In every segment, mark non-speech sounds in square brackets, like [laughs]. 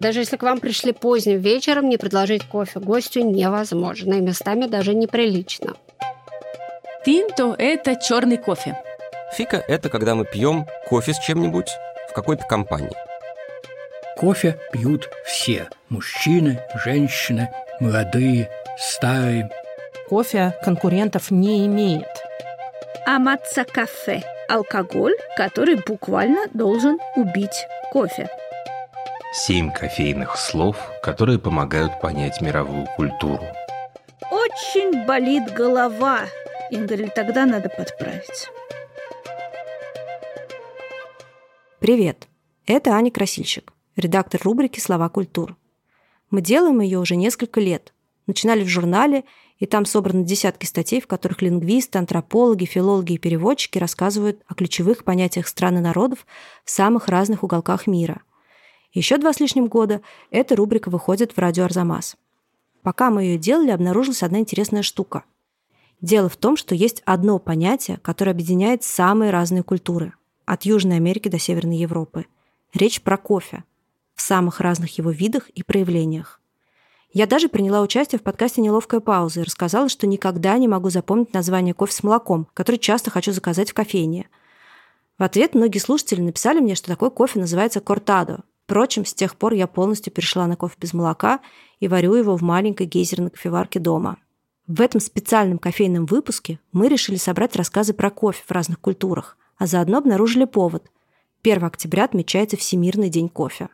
Даже если к вам пришли поздним вечером, не предложить кофе гостю невозможно, и местами даже неприлично. Тинто – это черный кофе. Фика – это когда мы пьем кофе с чем-нибудь в какой-то компании. Кофе пьют все – мужчины, женщины, молодые, старые. Кофе конкурентов не имеет. Аматса кафе – алкоголь, который буквально должен убить кофе. Семь кофейных слов, которые помогают понять мировую культуру. Очень болит голова. Ингаль, тогда надо подправить. Привет! Это Аня Красильщик, редактор рубрики «Слова культур». Мы делаем ее уже несколько лет. Начинали в журнале, и там собраны десятки статей, в которых лингвисты, антропологи, филологи и переводчики рассказывают о ключевых понятиях стран и народов в самых разных уголках мира. Еще два с лишним года эта рубрика выходит в радио «Арзамас». Пока мы ее делали, обнаружилась одна интересная штука. Дело в том, что есть одно понятие, которое объединяет самые разные культуры – от Южной Америки до Северной Европы. Речь про кофе в самых разных его видах и проявлениях. Я даже приняла участие в подкасте «Неловкая пауза» и рассказала, что никогда не могу запомнить название кофе с молоком, который часто хочу заказать в кофейне. В ответ многие слушатели написали мне, что такой кофе называется кортадо. Впрочем, с тех пор я полностью перешла на кофе без молока и варю его в маленькой гейзерной кофеварке дома. В этом специальном кофейном выпуске мы решили собрать рассказы про кофе в разных культурах – а заодно обнаружили повод. 1 октября отмечается Всемирный день кофе.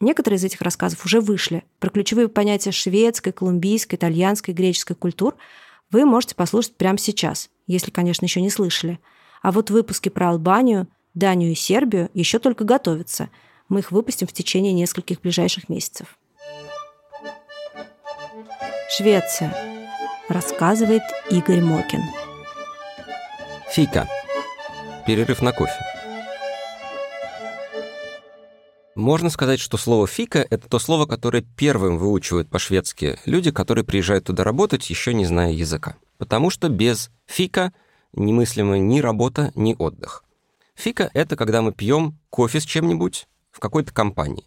Некоторые из этих рассказов уже вышли. Про ключевые понятия шведской, колумбийской, итальянской, греческой культур вы можете послушать прямо сейчас, если, конечно, еще не слышали. А вот выпуски про Албанию, Данию и Сербию еще только готовятся. Мы их выпустим в течение нескольких ближайших месяцев. Швеция. Рассказывает Игорь Мокин. Fika перерыв на кофе. Можно сказать, что слово «fika» — это то слово, которое первым выучивают по-шведски люди, которые приезжают туда работать, еще не зная языка. Потому что без «fika» немыслимо ни работа, ни отдых. Фика — это когда мы пьем кофе с чем-нибудь в какой-то компании.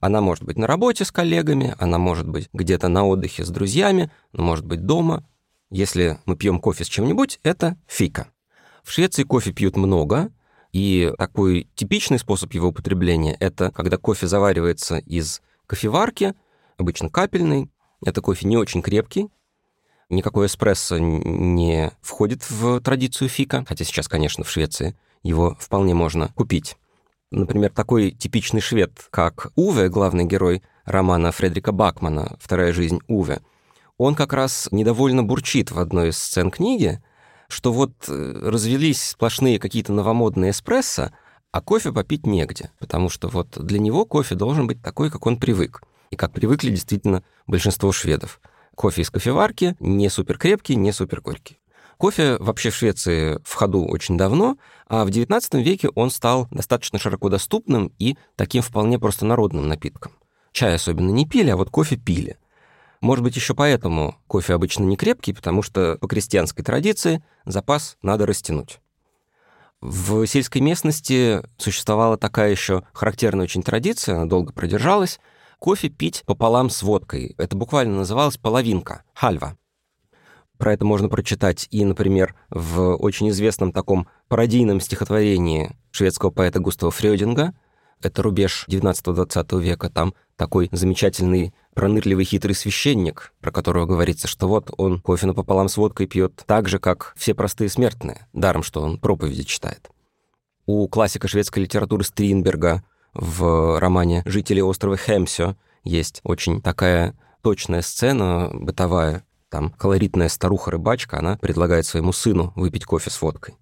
Она может быть на работе с коллегами, она может быть где-то на отдыхе с друзьями, она может быть дома. Если мы пьем кофе с чем-нибудь, это фика. В Швеции кофе пьют много, и такой типичный способ его употребления — это когда кофе заваривается из кофеварки, обычно капельный. Это кофе не очень крепкий, никакой эспрессо не входит в традицию фика, хотя сейчас, конечно, в Швеции его вполне можно купить. Например, такой типичный швед, как Уве, главный герой романа Фредрика Бакмана «Вторая жизнь Уве», он как раз недовольно бурчит в одной из сцен книги, что вот э, развелись сплошные какие-то новомодные эспрессо, а кофе попить негде, потому что вот для него кофе должен быть такой, как он привык. И как привыкли действительно большинство шведов. Кофе из кофеварки не супер крепкий, не супер горький. Кофе вообще в Швеции в ходу очень давно, а в XIX веке он стал достаточно широко доступным и таким вполне просто народным напитком. Чай особенно не пили, а вот кофе пили. Может быть, еще поэтому кофе обычно не крепкий, потому что по крестьянской традиции запас надо растянуть. В сельской местности существовала такая еще характерная очень традиция, она долго продержалась, кофе пить пополам с водкой. Это буквально называлось половинка, хальва. Про это можно прочитать и, например, в очень известном таком пародийном стихотворении шведского поэта Густава Фрёдинга. Это рубеж 19-20 века. Там такой замечательный пронырливый хитрый священник, про которого говорится, что вот он кофе напополам с водкой пьет так же, как все простые смертные, даром, что он проповеди читает. У классика шведской литературы Стриндберга в романе «Жители острова Хемсё» есть очень такая точная сцена бытовая. Там колоритная старуха-рыбачка, она предлагает своему сыну выпить кофе с водкой.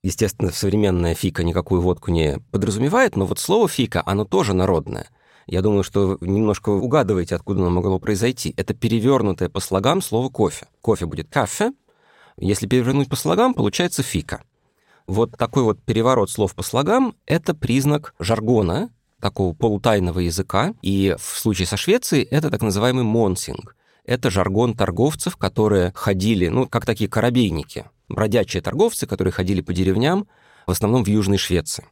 Естественно, современная fika никакую водку не подразумевает, но вот слово «fika», оно тоже народное — я думаю, что немножко угадываете, откуда оно могло произойти. Это перевернутое по слогам слово «кофе». Кофе будет «kaffe». Если перевернуть по слогам, получается «fika». Вот такой вот переворот слов по слогам — это признак жаргона, такого полутайного языка. И в случае со Швецией это так называемый månsing. Это жаргон торговцев, которые ходили, ну, как такие коробейники, бродячие торговцы, которые ходили по деревням, в основном в Южной Швеции.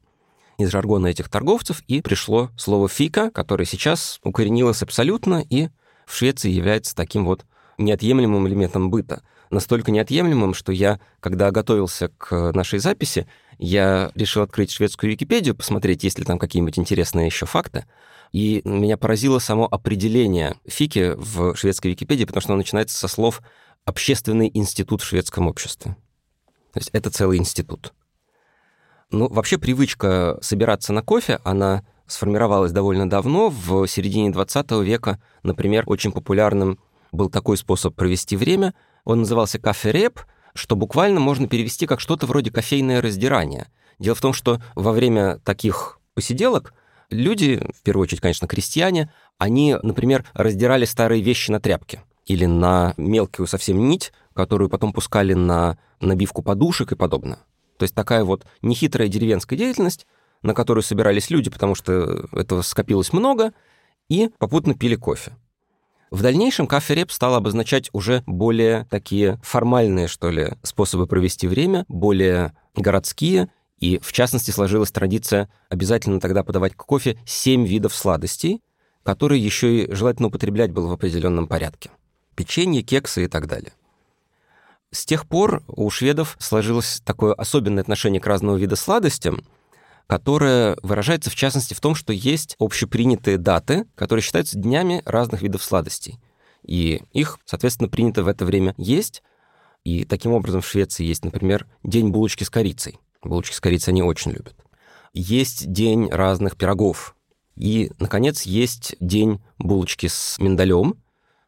из жаргона этих торговцев и пришло слово «fika», которое сейчас укоренилось абсолютно и в Швеции является таким вот неотъемлемым элементом быта. Настолько неотъемлемым, что я, когда готовился к нашей записи, я решил открыть шведскую Википедию, посмотреть, есть ли там какие-нибудь интересные еще факты. И меня поразило само определение фики в шведской Википедии, потому что оно начинается со слов «общественный институт в шведском обществе». То есть это целый институт. Ну, вообще привычка собираться на кофе, она сформировалась довольно давно, в середине 20 века, например, очень популярным был такой способ провести время. Он назывался кафе-реп, что буквально можно перевести как что-то вроде кофейное раздирание. Дело в том, что во время таких посиделок люди, в первую очередь, конечно, крестьяне, они, например, раздирали старые вещи на тряпке или на мелкую совсем нить, которую потом пускали на набивку подушек и подобное. То есть такая вот нехитрая деревенская деятельность, на которую собирались люди, потому что этого скопилось много, и попутно пили кофе. В дальнейшем кафе-реп стал обозначать уже более такие формальные, что ли, способы провести время, более городские, и в частности сложилась традиция обязательно тогда подавать к кофе семь видов сладостей, которые еще и желательно употреблять было в определенном порядке. Печенье, кексы и так далее. С тех пор у шведов сложилось такое особенное отношение к разного вида сладостям, которое выражается в частности в том, что есть общепринятые даты, которые считаются днями разных видов сладостей. И их, соответственно, принято в это время есть. И таким образом в Швеции есть, например, день булочки с корицей. Булочки с корицей они очень любят. Есть день разных пирогов. И, наконец, есть день булочки с миндалем,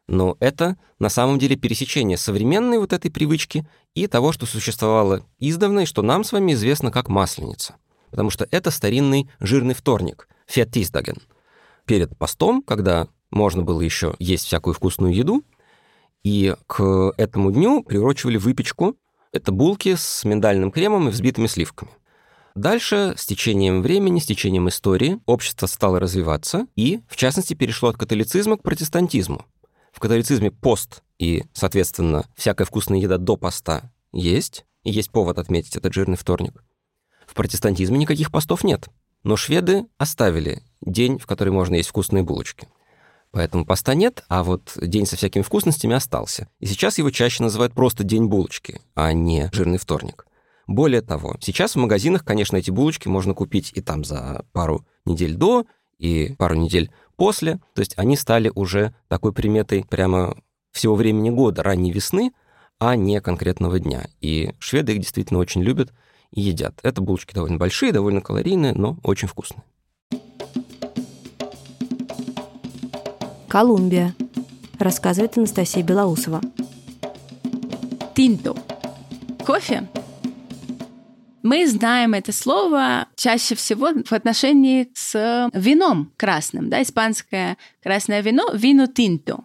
но это на самом деле пересечение современной вот этой привычки и того, что существовало издавна, и что нам с вами известно как масленица. Потому что это старинный жирный вторник, феттисдаген. Перед постом, когда можно было еще есть всякую вкусную еду, и к этому дню приурочивали выпечку. Это булки с миндальным кремом и взбитыми сливками. Дальше, с течением времени, с течением истории, общество стало развиваться и, в частности, перешло от католицизма к протестантизму. В католицизме пост и, соответственно, всякая вкусная еда до поста есть, и есть повод отметить этот жирный вторник. В протестантизме никаких постов нет, но шведы оставили день, в который можно есть вкусные булочки. Поэтому поста нет, а вот день со всякими вкусностями остался. И сейчас его чаще называют просто день булочки, а не жирный вторник. Более того, сейчас в магазинах, конечно, эти булочки можно купить и там за пару недель до, и пару недель после. То есть они стали уже такой приметой прямо всего времени года, ранней весны, а не конкретного дня. И шведы их действительно очень любят и едят. Это булочки довольно большие, довольно калорийные, но очень вкусные. Колумбия, рассказывает Анастасия Белоусова. Тинто. Кофе мы знаем это слово чаще всего в отношении с вином красным, да, испанское красное вино, вино тинто.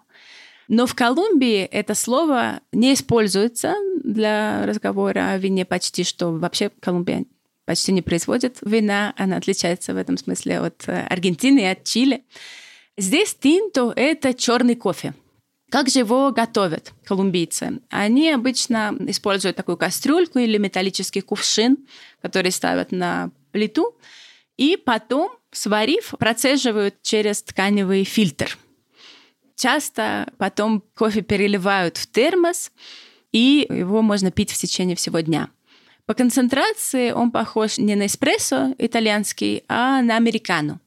Но в Колумбии это слово не используется для разговора о вине почти что. Вообще Колумбия почти не производит вина, она отличается в этом смысле от Аргентины и от Чили. Здесь тинто — это черный кофе — как же его готовят колумбийцы? Они обычно используют такую кастрюльку или металлический кувшин, который ставят на плиту, и потом, сварив, процеживают через тканевый фильтр. Часто потом кофе переливают в термос, и его можно пить в течение всего дня. По концентрации он похож не на эспрессо итальянский, а на американо.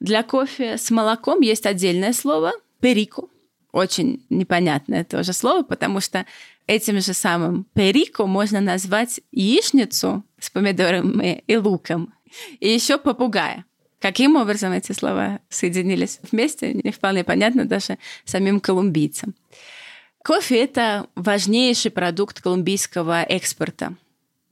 Для кофе с молоком есть отдельное слово – перико – очень непонятное тоже слово, потому что этим же самым перико можно назвать яичницу с помидорами и луком, и еще попугая. Каким образом эти слова соединились вместе, не вполне понятно даже самим колумбийцам. Кофе — это важнейший продукт колумбийского экспорта.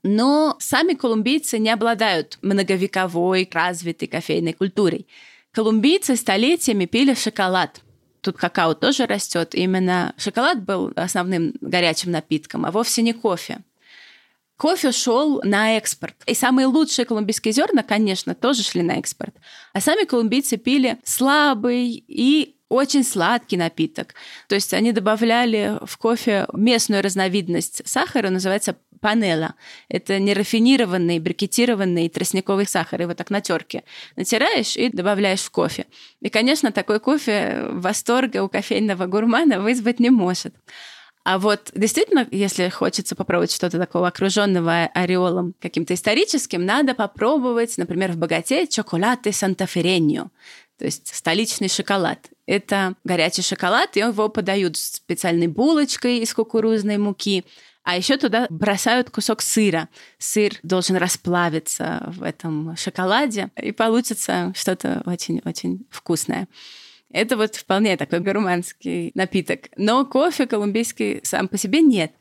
Но сами колумбийцы не обладают многовековой, развитой кофейной культурой. Колумбийцы столетиями пили шоколад — тут какао тоже растет. Именно шоколад был основным горячим напитком, а вовсе не кофе. Кофе шел на экспорт. И самые лучшие колумбийские зерна, конечно, тоже шли на экспорт. А сами колумбийцы пили слабый и очень сладкий напиток. То есть они добавляли в кофе местную разновидность сахара, называется панела. Это нерафинированный, брикетированный тростниковый сахар. Его так на терке натираешь и добавляешь в кофе. И, конечно, такой кофе восторга у кофейного гурмана вызвать не может. А вот действительно, если хочется попробовать что-то такого окруженного ореолом каким-то историческим, надо попробовать, например, в богате чоколаты Санта-Ференьо, то есть столичный шоколад. Это горячий шоколад, и его подают с специальной булочкой из кукурузной муки. А еще туда бросают кусок сыра. Сыр должен расплавиться в этом шоколаде, и получится что-то очень-очень вкусное. Это вот вполне такой гурманский напиток. Но кофе колумбийский сам по себе нет.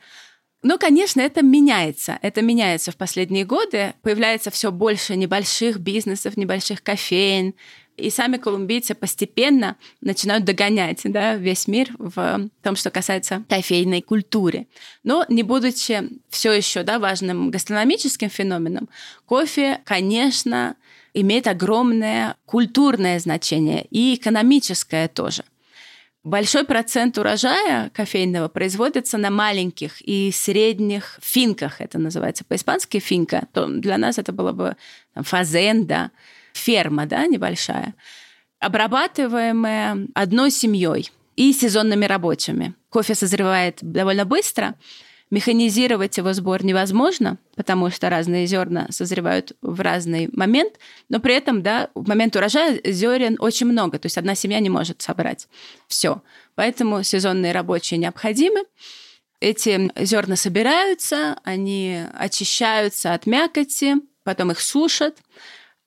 Но, конечно, это меняется. Это меняется в последние годы. Появляется все больше небольших бизнесов, небольших кофеин. И сами колумбийцы постепенно начинают догонять да, весь мир в том, что касается кофейной культуры. Но не будучи все еще да, важным гастрономическим феноменом, кофе, конечно, имеет огромное культурное значение и экономическое тоже. Большой процент урожая кофейного производится на маленьких и средних финках. Это называется по-испански финка. То для нас это было бы там, фазенда, ферма да, небольшая, обрабатываемая одной семьей и сезонными рабочими. Кофе созревает довольно быстро – Механизировать его сбор невозможно, потому что разные зерна созревают в разный момент, но при этом, да, в момент урожая зерен очень много, то есть одна семья не может собрать все. Поэтому сезонные рабочие необходимы. Эти зерна собираются, они очищаются от мякоти, потом их сушат,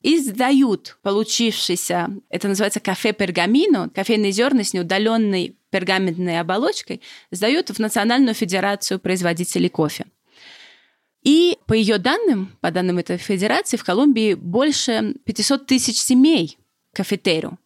и сдают получившийся, это называется кафе пергамино, кофейные зерна с неудаленной пергаментной оболочкой, сдают в Национальную федерацию производителей кофе. И по ее данным, по данным этой федерации, в Колумбии больше 500 тысяч семей кафетеру.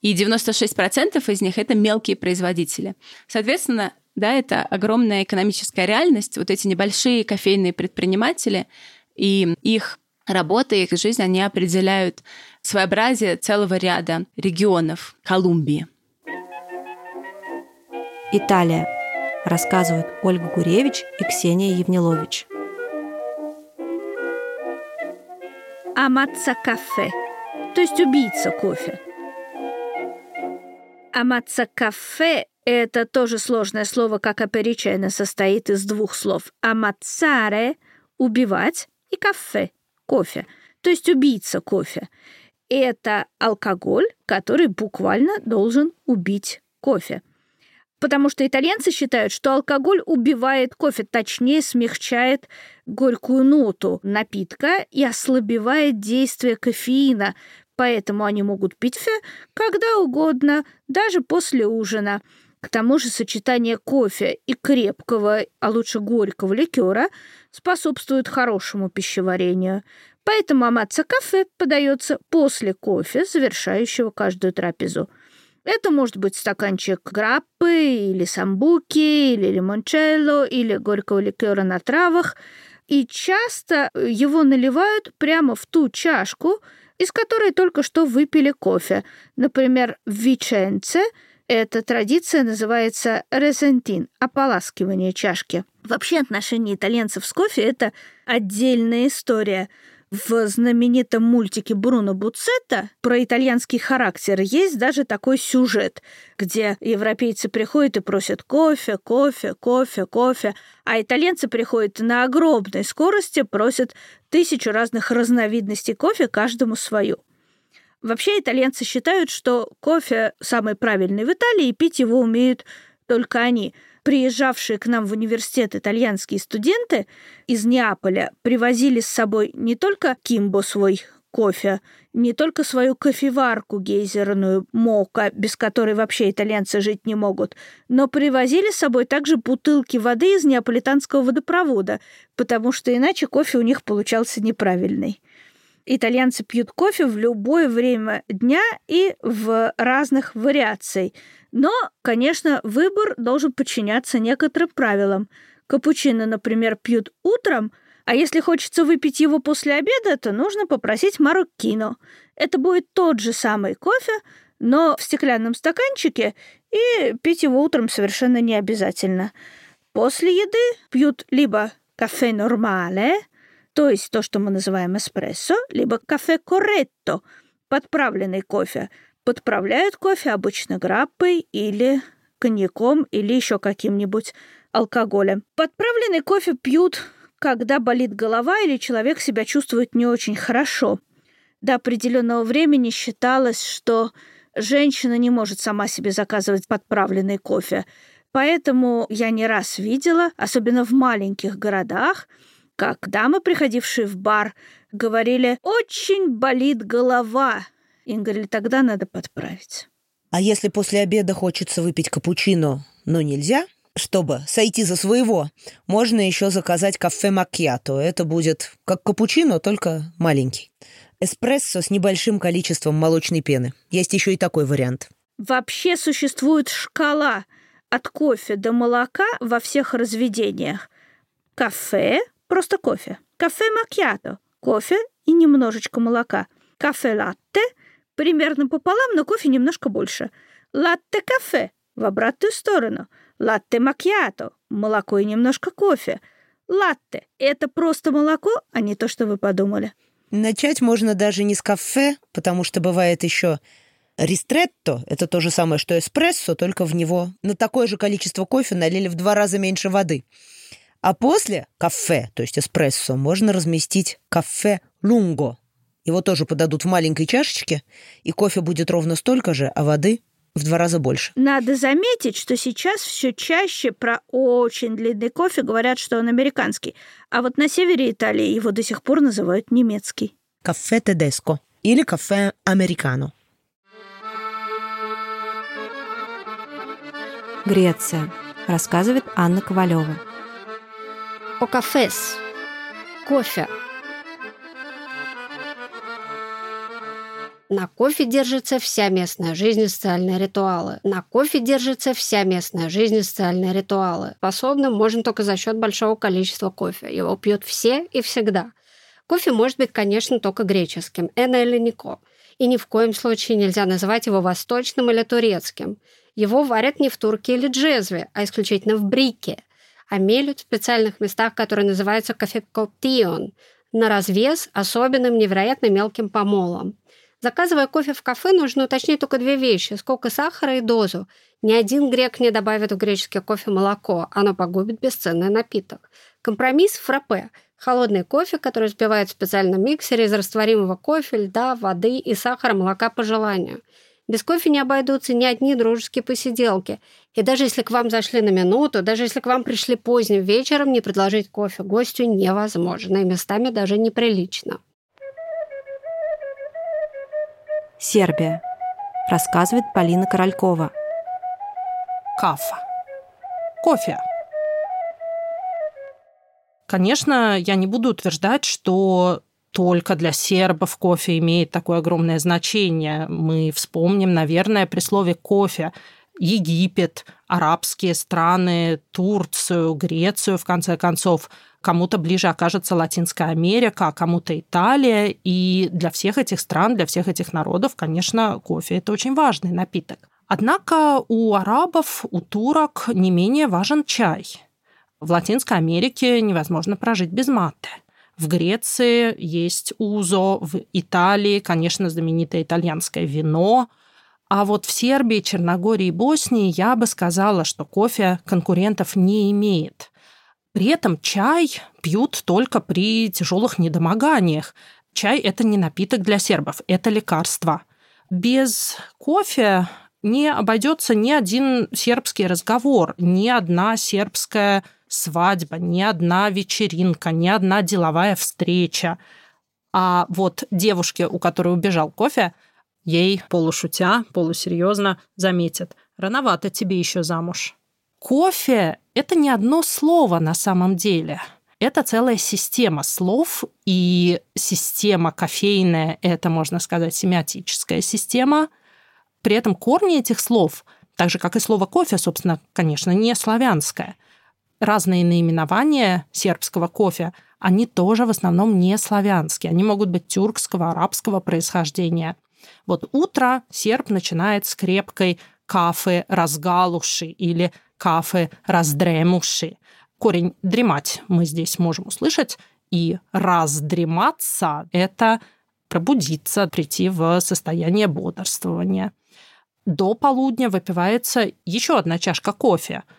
И 96% из них это мелкие производители. Соответственно, да, это огромная экономическая реальность. Вот эти небольшие кофейные предприниматели и их работа, их жизнь, они определяют своеобразие целого ряда регионов Колумбии. Италия. Рассказывают Ольга Гуревич и Ксения Евнилович. Амаца кафе, то есть убийца кофе. Амаца кафе – это тоже сложное слово, как аперичено состоит из двух слов. Амацаре – убивать и кафе – кофе, то есть убийца кофе. Это алкоголь, который буквально должен убить кофе – потому что итальянцы считают, что алкоголь убивает кофе, точнее смягчает горькую ноту напитка и ослабевает действие кофеина, поэтому они могут пить фе когда угодно, даже после ужина. К тому же сочетание кофе и крепкого, а лучше горького ликера способствует хорошему пищеварению. Поэтому амаца кафе подается после кофе, завершающего каждую трапезу – это может быть стаканчик граппы или самбуки, или лимончелло, или горького ликера на травах. И часто его наливают прямо в ту чашку, из которой только что выпили кофе. Например, в Виченце эта традиция называется резентин – ополаскивание чашки. Вообще отношение итальянцев с кофе – это отдельная история – в знаменитом мультике Бруно Буцетта про итальянский характер есть даже такой сюжет, где европейцы приходят и просят кофе, кофе, кофе, кофе, а итальянцы приходят на огромной скорости, просят тысячу разных разновидностей кофе, каждому свою. Вообще итальянцы считают, что кофе самый правильный в Италии, и пить его умеют только они – приезжавшие к нам в университет итальянские студенты из Неаполя привозили с собой не только кимбо свой кофе, не только свою кофеварку гейзерную мока, без которой вообще итальянцы жить не могут, но привозили с собой также бутылки воды из неаполитанского водопровода, потому что иначе кофе у них получался неправильный. Итальянцы пьют кофе в любое время дня и в разных вариациях. Но, конечно, выбор должен подчиняться некоторым правилам. Капучино, например, пьют утром, а если хочется выпить его после обеда, то нужно попросить мароккино. Это будет тот же самый кофе, но в стеклянном стаканчике, и пить его утром совершенно не обязательно. После еды пьют либо кафе нормале, то есть то, что мы называем эспрессо, либо кафе корретто, подправленный кофе. Подправляют кофе обычно граппой или коньяком или еще каким-нибудь алкоголем. Подправленный кофе пьют, когда болит голова или человек себя чувствует не очень хорошо. До определенного времени считалось, что женщина не может сама себе заказывать подправленный кофе. Поэтому я не раз видела, особенно в маленьких городах, как дамы, приходившие в бар, говорили «очень болит голова». И говорили, тогда надо подправить. А если после обеда хочется выпить капучино, но нельзя, чтобы сойти за своего, можно еще заказать кафе макьято. Это будет как капучино, только маленький. Эспрессо с небольшим количеством молочной пены. Есть еще и такой вариант. Вообще существует шкала от кофе до молока во всех разведениях. Кафе – просто кофе. Кафе макьято – кофе и немножечко молока. Кафе латте – примерно пополам, но кофе немножко больше. Латте-кафе в обратную сторону. Латте-макьято – молоко и немножко кофе. Латте – это просто молоко, а не то, что вы подумали. Начать можно даже не с кафе, потому что бывает еще ристретто – это то же самое, что эспрессо, только в него на такое же количество кофе налили в два раза меньше воды. А после кафе, то есть эспрессо, можно разместить кафе лунго – его тоже подадут в маленькой чашечке, и кофе будет ровно столько же, а воды в два раза больше. Надо заметить, что сейчас все чаще про очень длинный кофе говорят, что он американский. А вот на севере Италии его до сих пор называют немецкий. Кафе тедеско или кафе американо. Греция. Рассказывает Анна Ковалева. О кафес. Кофе. На кофе держится вся местная жизнь и социальные ритуалы. На кофе держится вся местная жизнь и социальные ритуалы. Способным можно только за счет большого количества кофе. Его пьют все и всегда. Кофе может быть, конечно, только греческим, эна или нико. И ни в коем случае нельзя называть его восточным или турецким. Его варят не в турке или джезве, а исключительно в брике. А мелют в специальных местах, которые называются кофекоптион, на развес особенным невероятно мелким помолом. Заказывая кофе в кафе, нужно уточнить только две вещи – сколько сахара и дозу. Ни один грек не добавит в греческий кофе молоко, оно погубит бесценный напиток. Компромисс – фраппе – холодный кофе, который взбивают в специальном миксере из растворимого кофе, льда, воды и сахара, молока по желанию. Без кофе не обойдутся ни одни дружеские посиделки. И даже если к вам зашли на минуту, даже если к вам пришли поздним вечером, не предложить кофе гостю невозможно, и местами даже неприлично. Сербия. Рассказывает Полина Королькова. Кафа. Кофе. Конечно, я не буду утверждать, что только для сербов кофе имеет такое огромное значение. Мы вспомним, наверное, при слове «кофе» Египет, арабские страны, Турцию, Грецию, в конце концов – кому-то ближе окажется Латинская Америка, а кому-то Италия. И для всех этих стран, для всех этих народов, конечно, кофе – это очень важный напиток. Однако у арабов, у турок не менее важен чай. В Латинской Америке невозможно прожить без маты. В Греции есть узо, в Италии, конечно, знаменитое итальянское вино. А вот в Сербии, Черногории и Боснии я бы сказала, что кофе конкурентов не имеет. При этом чай пьют только при тяжелых недомоганиях. Чай – это не напиток для сербов, это лекарство. Без кофе не обойдется ни один сербский разговор, ни одна сербская свадьба, ни одна вечеринка, ни одна деловая встреча. А вот девушке, у которой убежал кофе, ей полушутя, полусерьезно заметят, рановато тебе еще замуж. Кофе – это не одно слово на самом деле. Это целая система слов, и система кофейная – это, можно сказать, семиотическая система. При этом корни этих слов, так же, как и слово «кофе», собственно, конечно, не славянское. Разные наименования сербского кофе, они тоже в основном не славянские. Они могут быть тюркского, арабского происхождения – Вот утро серб начинает с крепкой кафе разгалуши или кафе раздремуши. Корень «дремать» мы здесь можем услышать, и раздрематься – это пробудиться, прийти в состояние бодрствования. До полудня выпивается еще одна чашка кофе –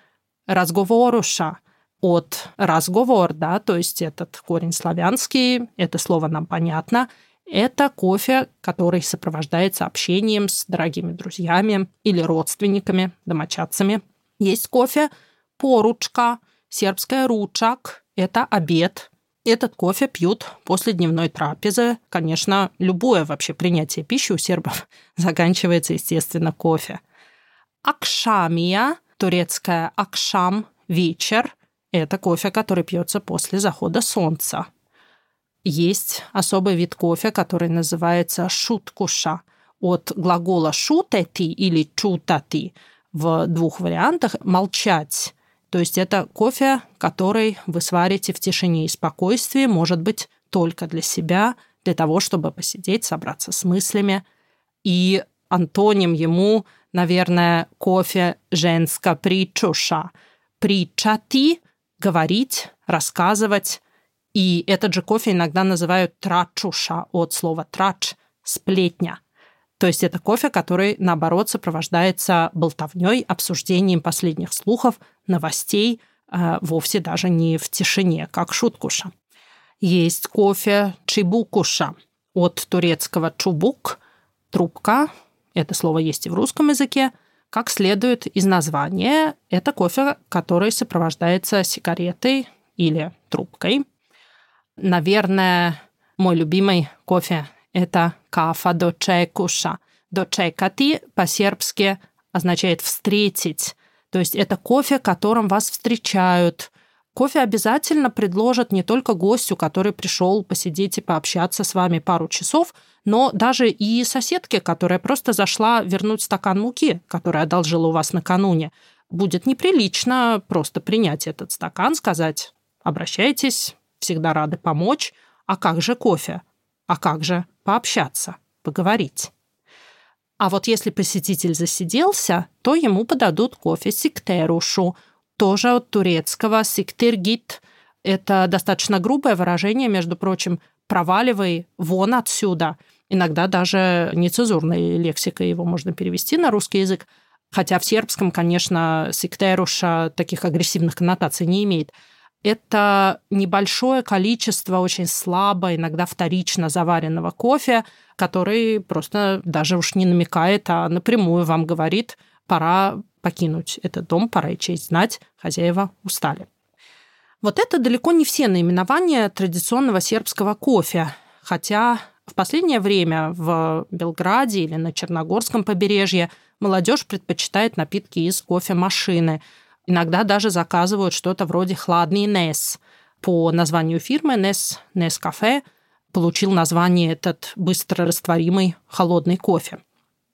разговоруша от разговор, да, то есть этот корень славянский, это слово нам понятно – это кофе, который сопровождается общением с дорогими друзьями или родственниками, домочадцами. Есть кофе поручка, сербская ручак – это обед. Этот кофе пьют после дневной трапезы. Конечно, любое вообще принятие пищи у сербов [laughs] заканчивается, естественно, кофе. Акшамия, турецкая акшам, вечер – это кофе, который пьется после захода солнца. Есть особый вид кофе, который называется шуткуша от глагола шутети или чутати в двух вариантах молчать. То есть это кофе, который вы сварите в тишине и спокойствии, может быть, только для себя, для того, чтобы посидеть, собраться с мыслями. И антоним ему, наверное, кофе женска причуша. Причати – говорить, рассказывать, и этот же кофе иногда называют трачуша от слова трач – сплетня. То есть это кофе, который, наоборот, сопровождается болтовней, обсуждением последних слухов, новостей, э, вовсе даже не в тишине, как шуткуша. Есть кофе чибукуша от турецкого чубук – трубка. Это слово есть и в русском языке. Как следует из названия, это кофе, который сопровождается сигаретой или трубкой – Наверное, мой любимый кофе – это кафа до чекуша. До чекати по-сербски означает «встретить». То есть это кофе, которым вас встречают. Кофе обязательно предложат не только гостю, который пришел посидеть и пообщаться с вами пару часов, но даже и соседке, которая просто зашла вернуть стакан муки, который одолжила у вас накануне. Будет неприлично просто принять этот стакан, сказать «обращайтесь, всегда рады помочь. А как же кофе? А как же пообщаться, поговорить? А вот если посетитель засиделся, то ему подадут кофе сиктерушу, тоже от турецкого сиктиргит. Это достаточно грубое выражение, между прочим, проваливай вон отсюда. Иногда даже нецензурной лексикой его можно перевести на русский язык. Хотя в сербском, конечно, сиктеруша таких агрессивных коннотаций не имеет это небольшое количество очень слабо, иногда вторично заваренного кофе, который просто даже уж не намекает, а напрямую вам говорит, пора покинуть этот дом, пора и честь знать, хозяева устали. Вот это далеко не все наименования традиционного сербского кофе, хотя в последнее время в Белграде или на Черногорском побережье молодежь предпочитает напитки из кофемашины – Иногда даже заказывают что-то вроде «Хладный Нес». По названию фирмы Нес, Нес Кафе получил название этот быстро растворимый холодный кофе.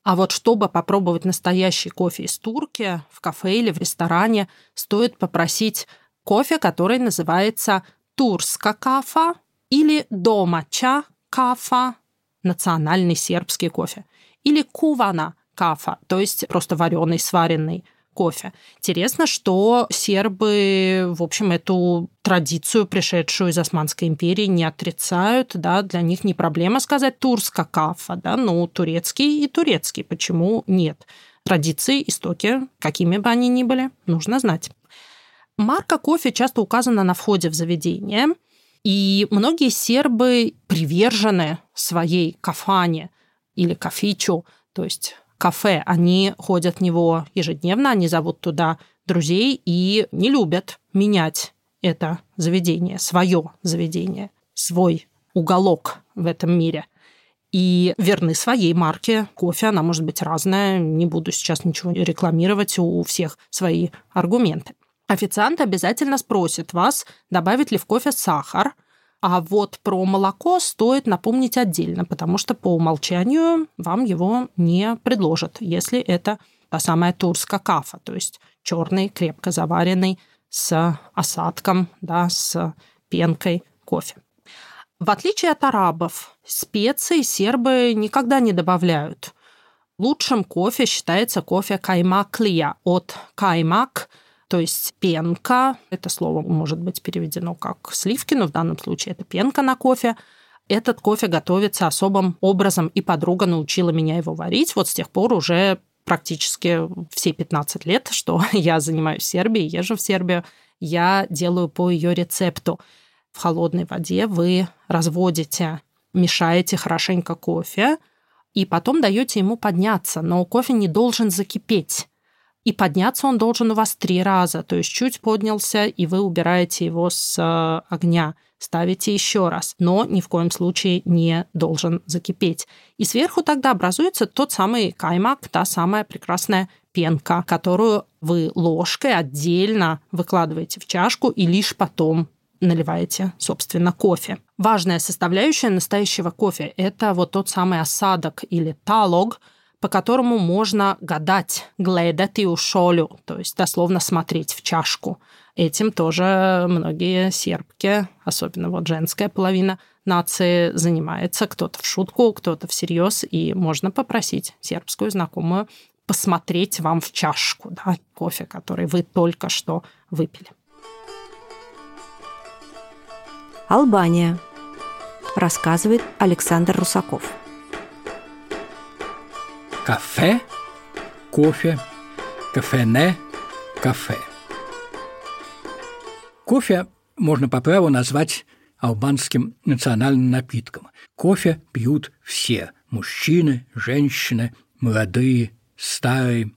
А вот чтобы попробовать настоящий кофе из турки в кафе или в ресторане, стоит попросить кофе, который называется турска кафа или домача кафа, национальный сербский кофе, или кувана кафа, то есть просто вареный, сваренный кофе. Интересно, что сербы, в общем, эту традицию, пришедшую из Османской империи, не отрицают, да, для них не проблема сказать турска кафа, да, ну, турецкий и турецкий, почему нет? Традиции, истоки, какими бы они ни были, нужно знать. Марка кофе часто указана на входе в заведение, и многие сербы привержены своей кафане или кафичу, то есть кафе. Они ходят в него ежедневно, они зовут туда друзей и не любят менять это заведение, свое заведение, свой уголок в этом мире. И верны своей марке. Кофе, она может быть разная. Не буду сейчас ничего рекламировать, у всех свои аргументы. Официант обязательно спросит вас, добавить ли в кофе сахар – а вот про молоко стоит напомнить отдельно, потому что по умолчанию вам его не предложат, если это та самая турская кафа, то есть черный, крепко заваренный с осадком, да, с пенкой кофе. В отличие от арабов, специи сербы никогда не добавляют. Лучшим кофе считается кофе каймаклия от каймак, то есть пенка. Это слово может быть переведено как сливки, но в данном случае это пенка на кофе. Этот кофе готовится особым образом, и подруга научила меня его варить. Вот с тех пор уже практически все 15 лет, что [laughs] я занимаюсь Сербией, езжу в Сербию, я делаю по ее рецепту. В холодной воде вы разводите, мешаете хорошенько кофе, и потом даете ему подняться. Но кофе не должен закипеть. И подняться он должен у вас три раза. То есть чуть поднялся, и вы убираете его с э, огня. Ставите еще раз, но ни в коем случае не должен закипеть. И сверху тогда образуется тот самый каймак, та самая прекрасная пенка, которую вы ложкой отдельно выкладываете в чашку и лишь потом наливаете, собственно, кофе. Важная составляющая настоящего кофе – это вот тот самый осадок или талог, по которому можно гадать, гледать ушолю, то есть дословно смотреть в чашку. Этим тоже многие сербки, особенно вот женская половина нации, занимается. Кто-то в шутку, кто-то всерьез, и можно попросить сербскую знакомую посмотреть вам в чашку да, кофе, который вы только что выпили. Албания. Рассказывает Александр Русаков. Кафе, кофе, кафене, кафе. Кофе можно по праву назвать албанским национальным напитком. Кофе пьют все – мужчины, женщины, молодые, старые.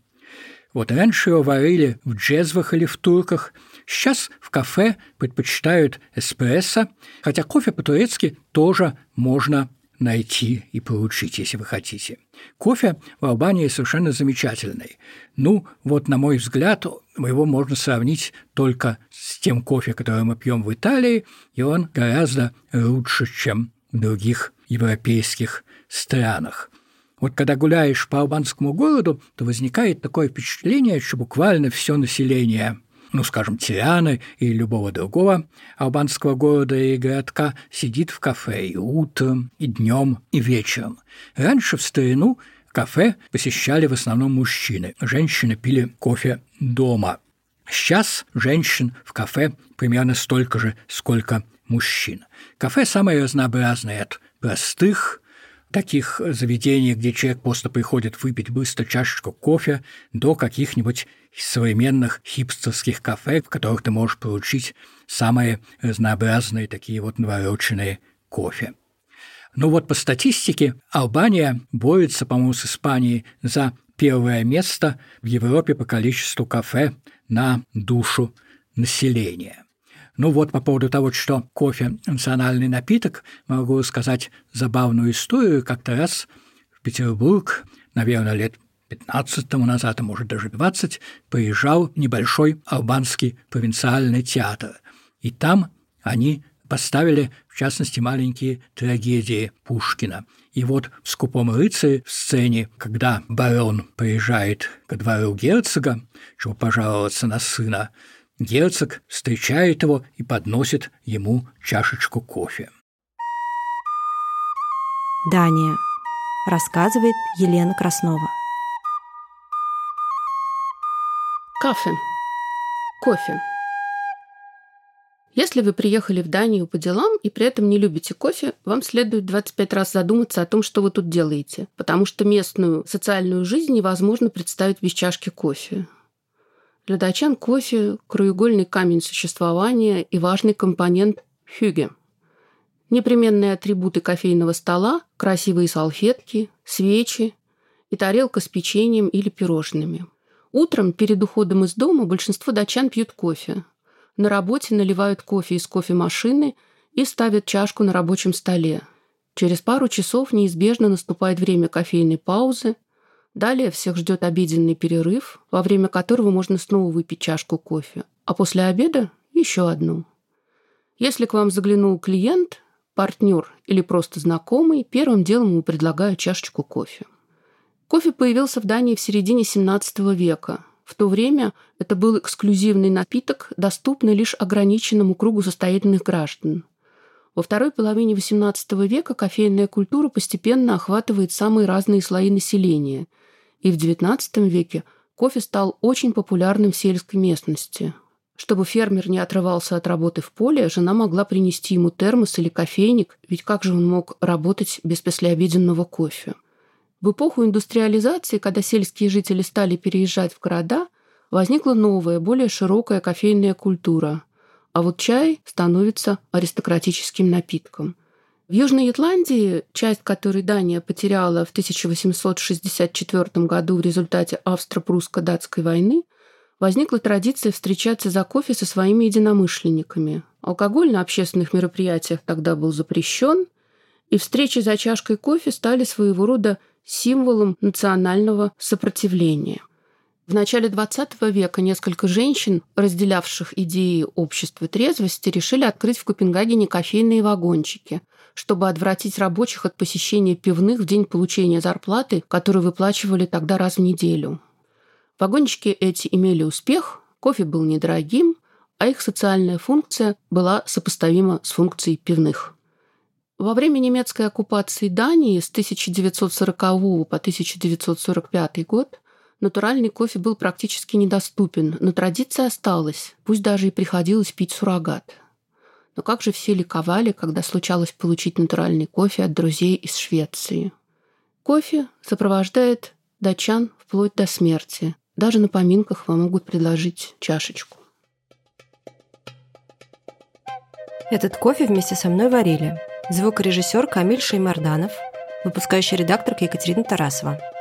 Вот раньше его варили в джезвах или в турках – Сейчас в кафе предпочитают эспрессо, хотя кофе по-турецки тоже можно найти и получить, если вы хотите. Кофе в Албании совершенно замечательный. Ну, вот на мой взгляд, его можно сравнить только с тем кофе, который мы пьем в Италии, и он гораздо лучше, чем в других европейских странах. Вот когда гуляешь по албанскому городу, то возникает такое впечатление, что буквально все население ну, скажем, Тианы или любого другого албанского города и городка, сидит в кафе и утром, и днем, и вечером. Раньше в старину кафе посещали в основном мужчины. Женщины пили кофе дома. Сейчас женщин в кафе примерно столько же, сколько мужчин. Кафе самое разнообразное от простых таких заведений, где человек просто приходит выпить быстро чашечку кофе, до каких-нибудь современных хипстерских кафе, в которых ты можешь получить самые разнообразные такие вот навороченные кофе. Ну вот по статистике Албания борется, по-моему, с Испанией за первое место в Европе по количеству кафе на душу населения. Ну вот по поводу того, что кофе – национальный напиток, могу сказать забавную историю. Как-то раз в Петербург, наверное, лет 15 тому назад, а может даже 20, приезжал небольшой албанский провинциальный театр. И там они поставили, в частности, маленькие трагедии Пушкина. И вот в «Скупом рыцаре» в сцене, когда барон приезжает ко двору герцога, чтобы пожаловаться на сына, Герцог встречает его и подносит ему чашечку кофе. Дания. Рассказывает Елена Краснова. Кафе. Кофе. Если вы приехали в Данию по делам и при этом не любите кофе, вам следует 25 раз задуматься о том, что вы тут делаете, потому что местную социальную жизнь невозможно представить без чашки кофе. Для датчан кофе – краеугольный камень существования и важный компонент хюге. Непременные атрибуты кофейного стола – красивые салфетки, свечи и тарелка с печеньем или пирожными. Утром перед уходом из дома большинство датчан пьют кофе. На работе наливают кофе из кофемашины и ставят чашку на рабочем столе. Через пару часов неизбежно наступает время кофейной паузы – Далее всех ждет обеденный перерыв, во время которого можно снова выпить чашку кофе, а после обеда еще одну. Если к вам заглянул клиент, партнер или просто знакомый, первым делом ему предлагают чашечку кофе. Кофе появился в Дании в середине 17 века. В то время это был эксклюзивный напиток, доступный лишь ограниченному кругу состоятельных граждан. Во второй половине XVIII века кофейная культура постепенно охватывает самые разные слои населения. И в XIX веке кофе стал очень популярным в сельской местности. Чтобы фермер не отрывался от работы в поле, жена могла принести ему термос или кофейник, ведь как же он мог работать без послеобеденного кофе? В эпоху индустриализации, когда сельские жители стали переезжать в города, возникла новая, более широкая кофейная культура – а вот чай становится аристократическим напитком. В Южной Ирландии, часть которой Дания потеряла в 1864 году в результате австро-прусско-датской войны, возникла традиция встречаться за кофе со своими единомышленниками. Алкоголь на общественных мероприятиях тогда был запрещен, и встречи за чашкой кофе стали своего рода символом национального сопротивления – в начале XX века несколько женщин, разделявших идеи общества трезвости, решили открыть в Копенгагене кофейные вагончики, чтобы отвратить рабочих от посещения пивных в день получения зарплаты, которую выплачивали тогда раз в неделю. Вагончики эти имели успех, кофе был недорогим, а их социальная функция была сопоставима с функцией пивных. Во время немецкой оккупации Дании с 1940 по 1945 год натуральный кофе был практически недоступен, но традиция осталась, пусть даже и приходилось пить суррогат. Но как же все ликовали, когда случалось получить натуральный кофе от друзей из Швеции. Кофе сопровождает датчан вплоть до смерти. Даже на поминках вам могут предложить чашечку. Этот кофе вместе со мной варили звукорежиссер Камиль Шеймарданов, выпускающий редакторка Екатерина Тарасова –